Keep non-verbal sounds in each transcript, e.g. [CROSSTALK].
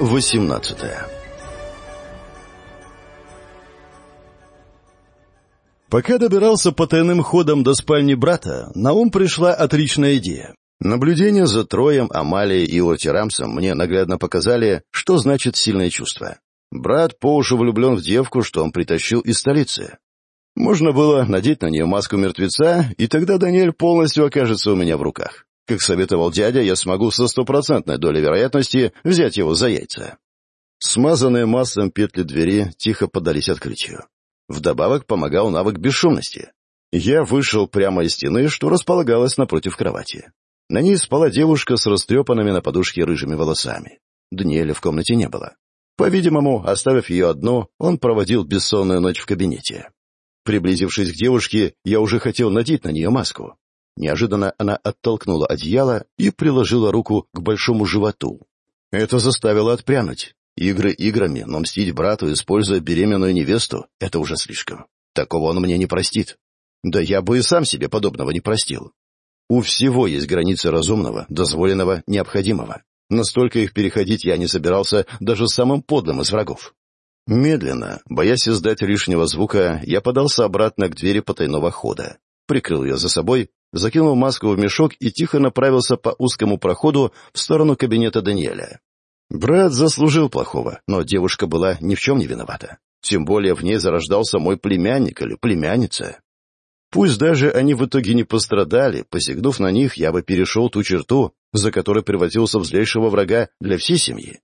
18 Пока добирался по тайным ходам до спальни брата, на ум пришла отличная идея. Наблюдения за Троем, Амалией и Лотерамсом мне наглядно показали, что значит сильное чувство. Брат по уши влюблен в девку, что он притащил из столицы. Можно было надеть на нее маску мертвеца, и тогда Даниэль полностью окажется у меня в руках. Как советовал дядя, я смогу со стопроцентной долей вероятности взять его за яйца. Смазанные маслом петли двери тихо подались открытию. Вдобавок помогал навык бесшумности. Я вышел прямо из стены, что располагалась напротив кровати. На ней спала девушка с растрепанными на подушке рыжими волосами. Дниеля в комнате не было. По-видимому, оставив ее одну, он проводил бессонную ночь в кабинете. Приблизившись к девушке, я уже хотел надеть на нее маску, неожиданно она оттолкнула одеяло и приложила руку к большому животу. Это заставило отпрянуть. Игры играми, но мстить брату, используя беременную невесту, это уже слишком. Такого он мне не простит. Да я бы и сам себе подобного не простил. У всего есть границы разумного, дозволенного, необходимого. Настолько их переходить я не собирался даже самым подлым из врагов. Медленно, боясь издать лишнего звука, я подался обратно к двери потайного хода, прикрыл ее за собой закинул маску в мешок и тихо направился по узкому проходу в сторону кабинета Даниэля. Брат заслужил плохого, но девушка была ни в чем не виновата. Тем более в ней зарождался мой племянник или племянница. Пусть даже они в итоге не пострадали, посягнув на них, я бы перешел ту черту, за которой превратился в злейшего врага для всей семьи.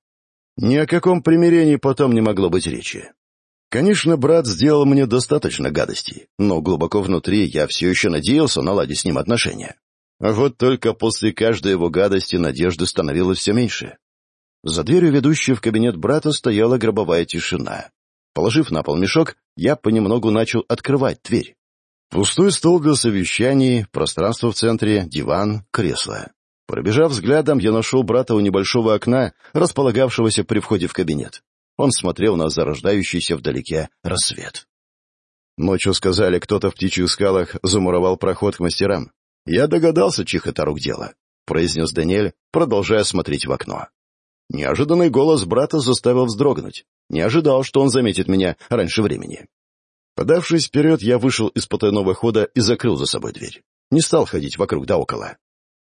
Ни о каком примирении потом не могло быть речи. Конечно, брат сделал мне достаточно гадостей, но глубоко внутри я все еще надеялся наладить с ним отношения. А вот только после каждой его гадости надежды становилось все меньше. За дверью, ведущей в кабинет брата, стояла гробовая тишина. Положив на пол мешок, я понемногу начал открывать дверь. Пустой стол для совещаний, пространство в центре, диван, кресло. Пробежав взглядом, я нашел брата у небольшого окна, располагавшегося при входе в кабинет. Он смотрел на зарождающийся вдалеке рассвет. Ночью сказали, кто-то в птичьих скалах замуровал проход к мастерам. Я догадался, чих это рук дело, произнес Даниэль, продолжая смотреть в окно. Неожиданный голос брата заставил вздрогнуть. Не ожидал, что он заметит меня раньше времени. Подавшись вперед, я вышел из потайного хода и закрыл за собой дверь. Не стал ходить вокруг да около.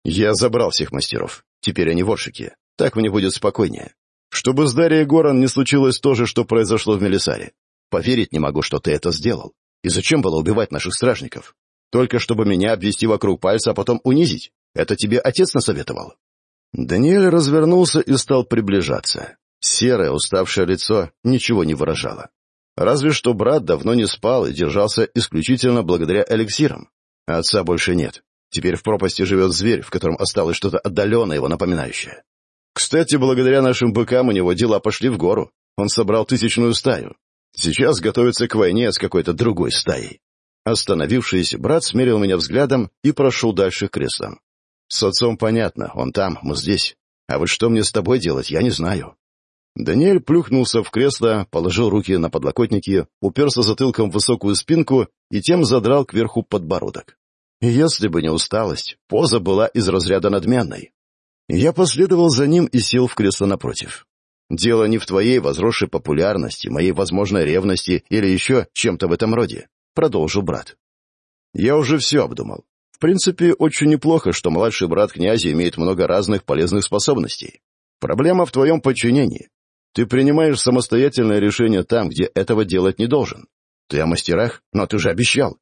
Я забрал всех мастеров. Теперь они воршики. Так мне будет спокойнее. Чтобы с Дарьей Горан не случилось то же, что произошло в Мелисаре. Поверить не могу, что ты это сделал. И зачем было убивать наших стражников? Только чтобы меня обвести вокруг пальца, а потом унизить. Это тебе отец насоветовал?» Даниэль развернулся и стал приближаться. Серое, уставшее лицо ничего не выражало. Разве что брат давно не спал и держался исключительно благодаря эликсирам. А отца больше нет. Теперь в пропасти живет зверь, в котором осталось что-то отдаленно его напоминающее. Кстати, благодаря нашим быкам у него дела пошли в гору. Он собрал тысячную стаю. Сейчас готовится к войне с какой-то другой стаей. Остановившись, брат смерил меня взглядом и прошел дальше к креслам. С отцом понятно, он там, мы здесь. А вот что мне с тобой делать, я не знаю. Даниэль плюхнулся в кресло, положил руки на подлокотники, уперся затылком в высокую спинку и тем задрал кверху подбородок. Если бы не усталость, поза была из разряда надменной. Я последовал за ним и сел в кресло напротив. Дело не в твоей возросшей популярности, моей возможной ревности или еще чем-то в этом роде», — продолжил брат. «Я уже все обдумал. В принципе, очень неплохо, что младший брат князя имеет много разных полезных способностей. Проблема в твоем подчинении. Ты принимаешь самостоятельное решение там, где этого делать не должен. Ты о мастерах, но ты же обещал.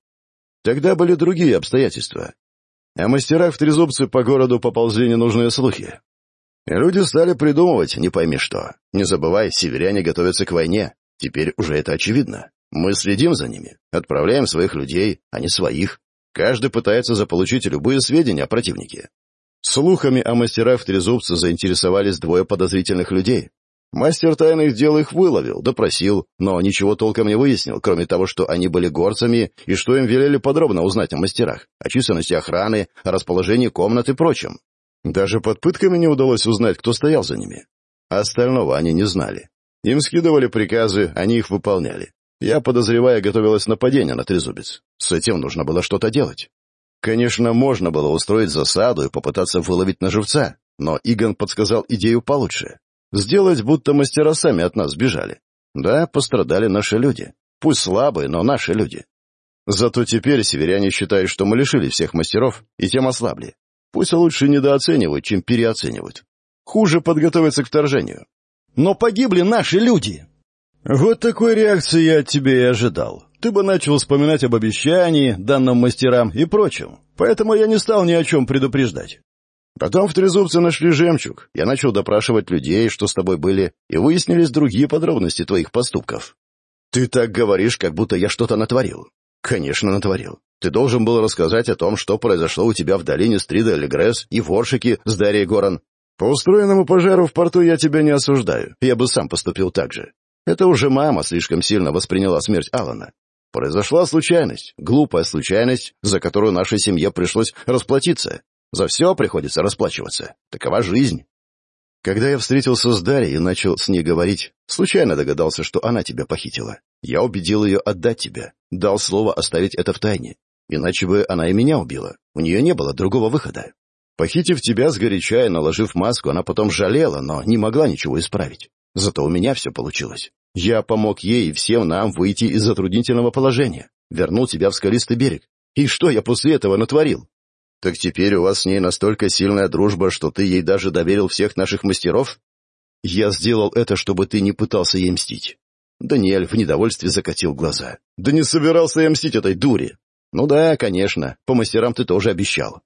Тогда были другие обстоятельства. О мастерах в Трезубце по городу поползли ненужные слухи. люди стали придумывать, не пойми что. Не забывай, северяне готовятся к войне. Теперь уже это очевидно. Мы следим за ними, отправляем своих людей, а не своих. Каждый пытается заполучить любые сведения о противнике. Слухами о мастерах в Трезубце заинтересовались двое подозрительных людей. Мастер тайных дел их выловил, допросил, но ничего толком не выяснил, кроме того, что они были горцами и что им велели подробно узнать о мастерах, о численности охраны, о расположении комнат и прочем. Даже под пытками не удалось узнать, кто стоял за ними. Остального они не знали. Им скидывали приказы, они их выполняли. Я, подозревая, готовилось нападение на Трезубец. С этим нужно было что-то делать. Конечно, можно было устроить засаду и попытаться выловить на живца, но Игон подсказал идею получше. Сделать, будто мастера сами от нас сбежали, Да, пострадали наши люди. Пусть слабые, но наши люди. Зато теперь северяне считают, что мы лишили всех мастеров и тем ослабли. Пусть лучше недооценивают, чем переоценивают. Хуже подготовиться к вторжению. Но погибли наши люди! Вот такой реакции я от тебя и ожидал. Ты бы начал вспоминать об обещании, данном мастерам и прочем. Поэтому я не стал ни о чем предупреждать. Потом в трезубце нашли жемчуг. Я начал допрашивать людей, что с тобой были, и выяснились другие подробности твоих поступков. Ты так говоришь, как будто я что-то натворил. Конечно, натворил. Ты должен был рассказать о том, что произошло у тебя в долине Стрида Эльгресс и в Оршике с Дарьей Горан. По устроенному пожару в порту я тебя не осуждаю. Я бы сам поступил так же. Это уже мама слишком сильно восприняла смерть Алана. Произошла случайность, глупая случайность, за которую нашей семье пришлось расплатиться. За все приходится расплачиваться. Такова жизнь. Когда я встретился с Дарьей и начал с ней говорить, случайно догадался, что она тебя похитила. Я убедил ее отдать тебя, дал слово оставить это в тайне. Иначе бы она и меня убила. У нее не было другого выхода. Похитив тебя сгоряча и наложив маску, она потом жалела, но не могла ничего исправить. Зато у меня все получилось. Я помог ей и всем нам выйти из затруднительного положения, вернул тебя в скалистый берег. И что я после этого натворил? Так теперь у вас с ней настолько сильная дружба, что ты ей даже доверил всех наших мастеров? Я сделал это, чтобы ты не пытался ей мстить. Даниэль в недовольстве закатил глаза. Да не собирался я мстить этой дуре. Ну да, конечно, по мастерам ты тоже обещал.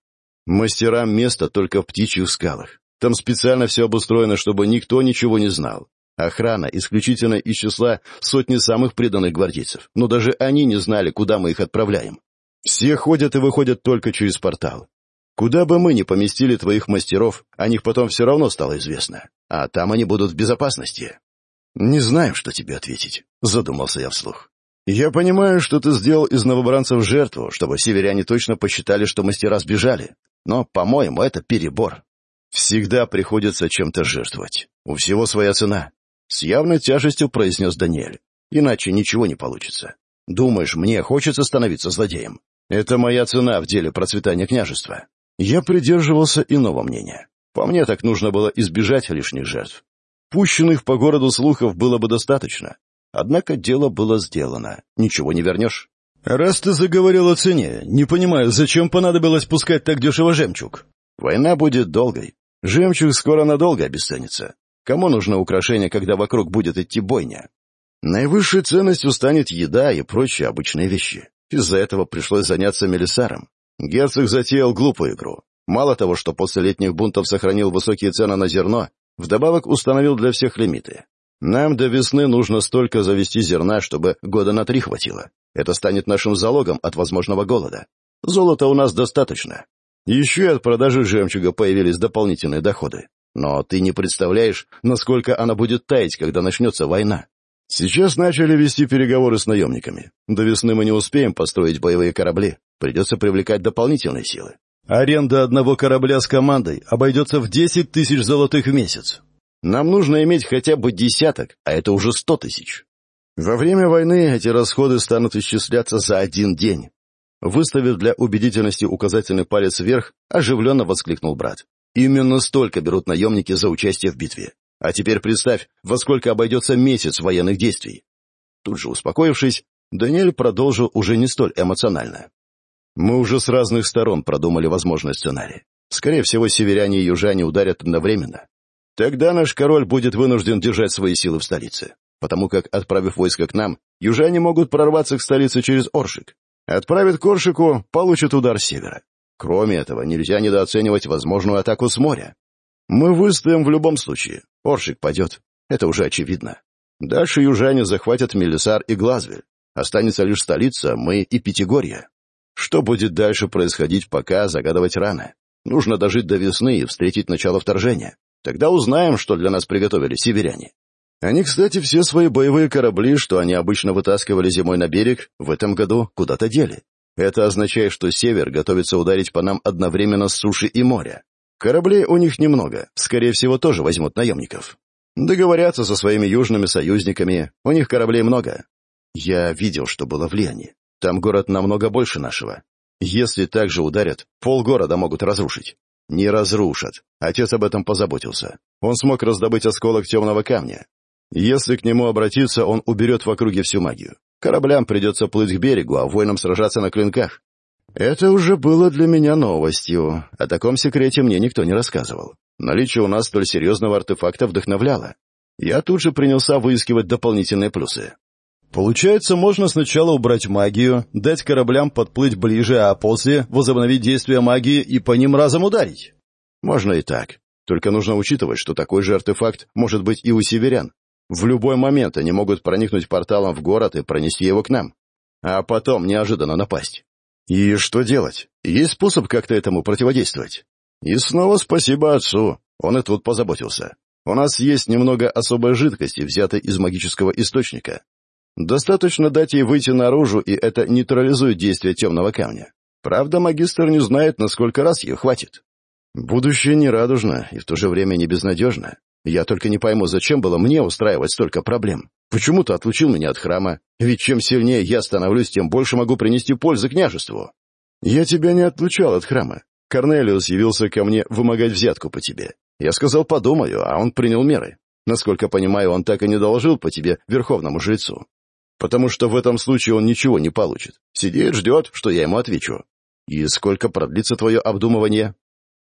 Мастерам место только в птичьих скалах. Там специально все обустроено, чтобы никто ничего не знал. Охрана исключительно из числа сотни самых преданных гвардейцев, но даже они не знали, куда мы их отправляем. Все ходят и выходят только через портал. Куда бы мы ни поместили твоих мастеров, о них потом все равно стало известно. А там они будут в безопасности. Не знаю, что тебе ответить, — задумался я вслух. Я понимаю, что ты сделал из новобранцев жертву, чтобы северяне точно посчитали, что мастера сбежали. Но, по-моему, это перебор. Всегда приходится чем-то жертвовать. У всего своя цена. С явной тяжестью произнес Даниэль. Иначе ничего не получится. Думаешь, мне хочется становиться злодеем? Это моя цена в деле процветания княжества. Я придерживался иного мнения. По мне так нужно было избежать лишних жертв. Пущенных по городу слухов было бы достаточно. Однако дело было сделано. Ничего не вернешь. «Раз ты заговорил о цене, не понимаю, зачем понадобилось пускать так дешево жемчуг?» «Война будет долгой. Жемчуг скоро надолго обесценится. Кому нужно украшение, когда вокруг будет идти бойня? Наивысшей ценностью станет еда и прочие обычные вещи. Из-за этого пришлось заняться Мелисаром. Герцог затеял глупую игру. Мало того, что после летних бунтов сохранил высокие цены на зерно, вдобавок установил для всех лимиты. Нам до весны нужно столько завести зерна, чтобы года на три хватило. Это станет нашим залогом от возможного голода. Золота у нас достаточно. Еще и от продажи жемчуга появились дополнительные доходы. Но ты не представляешь, насколько она будет таять, когда начнется война. Сейчас начали вести переговоры с наемниками. До весны мы не успеем построить боевые корабли. Придется привлекать дополнительные силы. Аренда одного корабля с командой обойдется в 10 тысяч золотых в месяц. Нам нужно иметь хотя бы десяток, а это уже 100 тысяч. Во время войны эти расходы станут исчисляться за один день. Выставив для убедительности указательный палец вверх, оживленно воскликнул брат. Именно столько берут наемники за участие в битве. А теперь представь, во сколько обойдется месяц военных действий. Тут же успокоившись, Даниэль продолжил уже не столь эмоционально. Мы уже с разных сторон продумали возможный сценарий. Скорее всего, северяне и южане ударят одновременно. Тогда наш король будет вынужден держать свои силы в столице, потому как, отправив войска к нам, южане могут прорваться к столице через Оршик. Отправят к Оршику, получат удар с севера. Кроме этого, нельзя недооценивать возможную атаку с моря. Мы выстоим в любом случае. Оршик пойдет, Это уже очевидно. Дальше южане захватят Мелисар и Глазвель. Останется лишь столица, мы и Пятигорье. Что будет дальше происходить, пока загадывать рано. Нужно дожить до весны и встретить начало вторжения. Тогда узнаем, что для нас приготовили северяне. Они, кстати, все свои боевые корабли, что они обычно вытаскивали зимой на берег, в этом году куда-то дели. Это означает, что север готовится ударить по нам одновременно с суши и моря. Кораблей у них немного, скорее всего, тоже возьмут наемников. Договорятся со своими южными союзниками, у них кораблей много. Я видел, что было в Лиане. Там город намного больше нашего. Если так же ударят, полгорода могут разрушить. Не разрушат. Отец об этом позаботился. Он смог раздобыть осколок темного камня. Если к нему обратиться, он уберет в округе всю магию. Кораблям придется плыть к берегу, а воинам сражаться на клинках. Это уже было для меня новостью. О таком секрете мне никто не рассказывал. Наличие у нас столь серьезного артефакта вдохновляло. Я тут же принялся выискивать дополнительные плюсы. Получается, можно сначала убрать магию, дать кораблям подплыть ближе, а после возобновить действие магии и по ним разом ударить. Можно и так. Только нужно учитывать, что такой же артефакт может быть и у северян. В любой момент они могут проникнуть порталом в город и пронести его к нам. А потом неожиданно напасть. И что делать? Есть способ как-то этому противодействовать? И снова спасибо отцу. Он и тут позаботился. У нас есть немного особой жидкости, взятой из магического источника. Достаточно дать ей выйти наружу, и это нейтрализует действие темного камня. Правда, магистр не знает, насколько раз ее хватит. Будущее нерадужно и в то же время не безнадежно. Я только не пойму, зачем было мне устраивать столько проблем. Почему ты отлучил меня от храма? Ведь чем сильнее я становлюсь, тем больше могу принести пользы княжеству. Я тебя не отлучал от храма. Корнелиус явился ко мне вымогать взятку по тебе. Я сказал, подумаю, а он принял меры. Насколько понимаю, он так и не доложил по тебе верховному жрецу. Потому что в этом случае он ничего не получит. Сидит, ждет, что я ему отвечу. И сколько продлится твое обдумывание?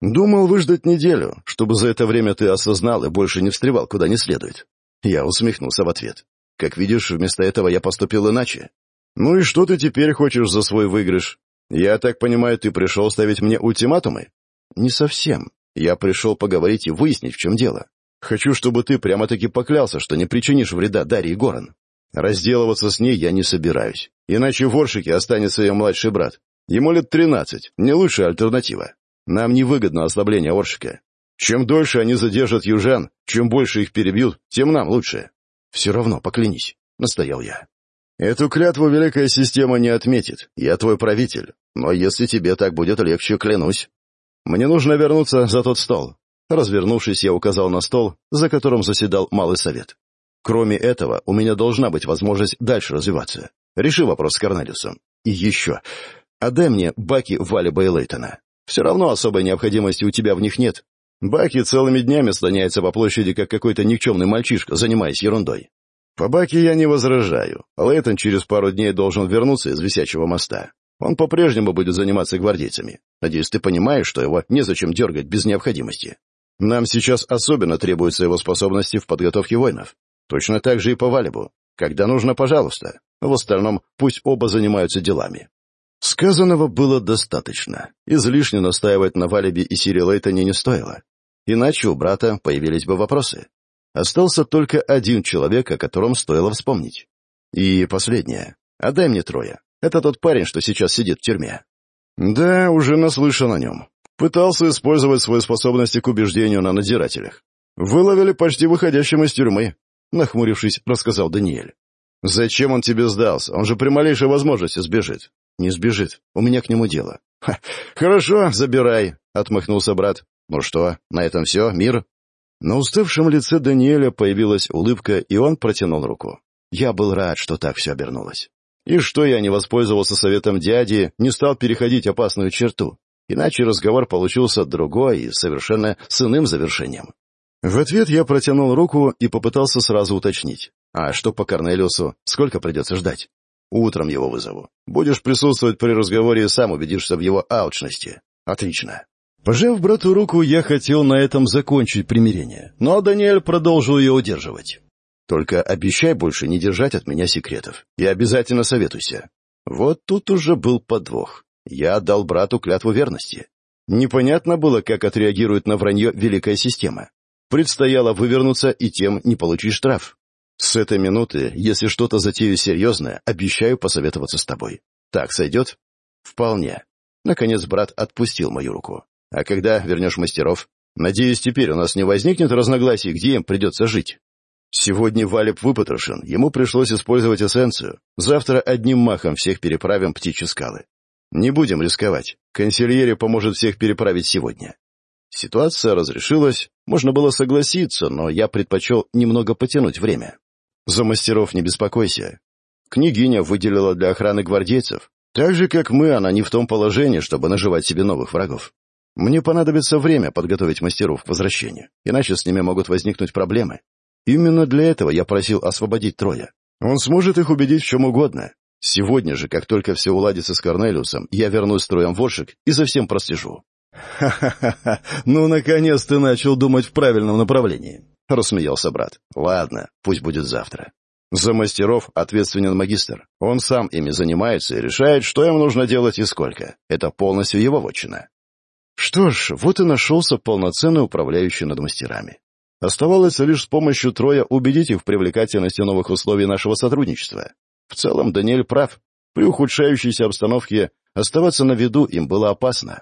Думал, выждать неделю, чтобы за это время ты осознал и больше не встревал куда не следует. Я усмехнулся в ответ. Как видишь, вместо этого я поступил иначе. Ну и что ты теперь хочешь за свой выигрыш? Я так понимаю, ты пришел ставить мне ультиматумы? Не совсем. Я пришел поговорить и выяснить, в чем дело. Хочу, чтобы ты прямо-таки поклялся, что не причинишь вреда Дарье Горан. Разделываться с ней я не собираюсь. Иначе в Оршике останется ее младший брат. Ему лет тринадцать, не лучшая альтернатива. Нам невыгодно ослабление Оршика. Чем дольше они задержат южан, чем больше их перебьют, тем нам лучше. Все равно, поклянись, — настоял я. Эту клятву великая система не отметит. Я твой правитель. Но если тебе так будет легче, клянусь. Мне нужно вернуться за тот стол. Развернувшись, я указал на стол, за которым заседал Малый Совет. Кроме этого, у меня должна быть возможность дальше развиваться. Реши вопрос с Корнелиусом. И еще. Отдай мне баки Вали Бейлейтона. Все равно особой необходимости у тебя в них нет. Баки целыми днями слоняется по площади, как какой-то никчемный мальчишка, занимаясь ерундой. По Баки я не возражаю. Лейтон через пару дней должен вернуться из висячего моста. Он по-прежнему будет заниматься гвардейцами. Надеюсь, ты понимаешь, что его незачем дергать без необходимости. Нам сейчас особенно требуются его способности в подготовке воинов. Точно так же и по Валибу. Когда нужно, пожалуйста. В остальном, пусть оба занимаются делами. Сказанного было достаточно. Излишне настаивать на Валебе и Сирилейта не стоило. Иначе у брата появились бы вопросы. Остался только один человек, о котором стоило вспомнить. И последнее. Отдай а мне трое. Это тот парень, что сейчас сидит в тюрьме. Да, уже наслышан о нем. Пытался использовать свои способности к убеждению на надзирателях. Выловили почти выходящим из тюрьмы, нахмурившись, рассказал Даниэль. «Зачем он тебе сдался? Он же при малейшей возможности сбежит. Не сбежит. У меня к нему дело. Ха, хорошо, забирай, отмахнулся брат. Ну что, на этом все, мир? На уставшем лице Даниэля появилась улыбка, и он протянул руку. Я был рад, что так все обернулось. И что я не воспользовался советом дяди, не стал переходить опасную черту. Иначе разговор получился другой и совершенно с иным завершением. В ответ я протянул руку и попытался сразу уточнить. А что по Корнелиусу? Сколько придется ждать? Утром его вызову. Будешь присутствовать при разговоре и сам убедишься в его алчности. Отлично. Пожав брату руку, я хотел на этом закончить примирение, но Даниэль продолжил ее удерживать. «Только обещай больше не держать от меня секретов и обязательно советуйся». Вот тут уже был подвох. Я дал брату клятву верности. Непонятно было, как отреагирует на вранье великая система. Предстояло вывернуться и тем не получить штраф. С этой минуты, если что-то затею серьезное, обещаю посоветоваться с тобой. Так сойдет? Вполне. Наконец брат отпустил мою руку. А когда вернешь мастеров? Надеюсь, теперь у нас не возникнет разногласий, где им придется жить. Сегодня Валеп выпотрошен, ему пришлось использовать эссенцию. Завтра одним махом всех переправим птичьи скалы. Не будем рисковать. Консильери поможет всех переправить сегодня. Ситуация разрешилась, можно было согласиться, но я предпочел немного потянуть время. За мастеров не беспокойся. Княгиня выделила для охраны гвардейцев. Так же, как мы, она не в том положении, чтобы наживать себе новых врагов. Мне понадобится время подготовить мастеров к возвращению, иначе с ними могут возникнуть проблемы. Именно для этого я просил освободить Троя. Он сможет их убедить в чем угодно. Сегодня же, как только все уладится с Корнелиусом, я вернусь с Троем в и за всем прослежу. [LAUGHS] Ну, наконец ты начал думать в правильном направлении, рассмеялся брат. Ладно, пусть будет завтра. За мастеров ответственен магистр. Он сам ими занимается и решает, что им нужно делать и сколько. Это полностью его вотчина. Что ж, вот и нашелся полноценный управляющий над мастерами. Оставалось лишь с помощью Троя убедить их в привлекательности новых условий нашего сотрудничества. В целом Даниэль прав. При ухудшающейся обстановке оставаться на виду им было опасно.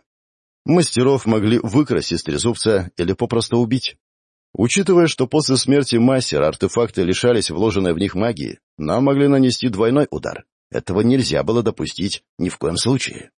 Мастеров могли выкрасить трезубца или попросту убить. Учитывая, что после смерти мастера артефакты лишались вложенной в них магии, нам могли нанести двойной удар. Этого нельзя было допустить ни в коем случае.